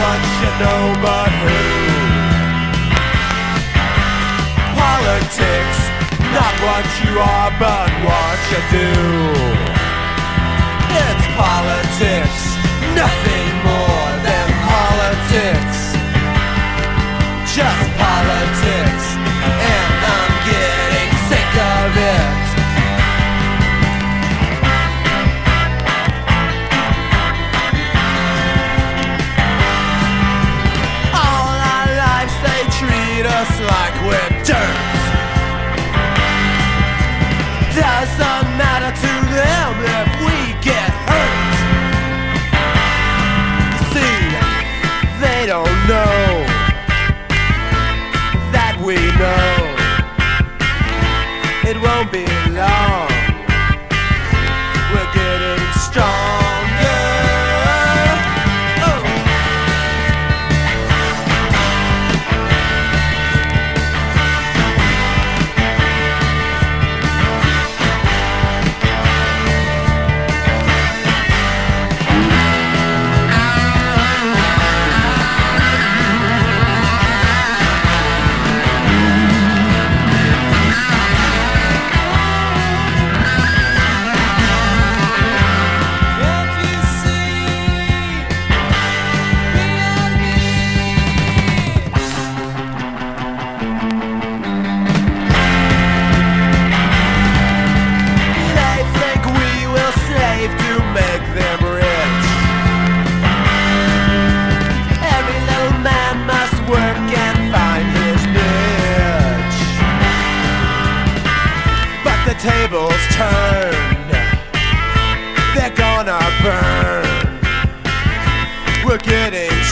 What you know but who. Politics, not what you are but what you do. It's politics. like we're dirt Doesn't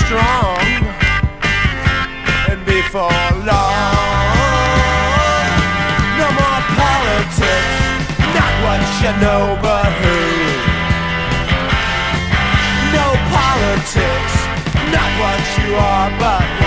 strong, and before long, no more politics, not what you know, but who. No politics, not what you are, but